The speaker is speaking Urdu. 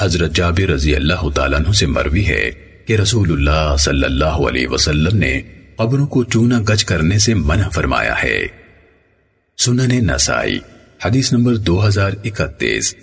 حضرت جابر رضی اللہ تعالیٰ عنہ سے مروی ہے کہ رسول اللہ صلی اللہ علیہ وسلم نے قبروں کو چونا گچ کرنے سے منع فرمایا ہے۔ سنن نسائی، حدیث نمبر دو ہزار اکتیس۔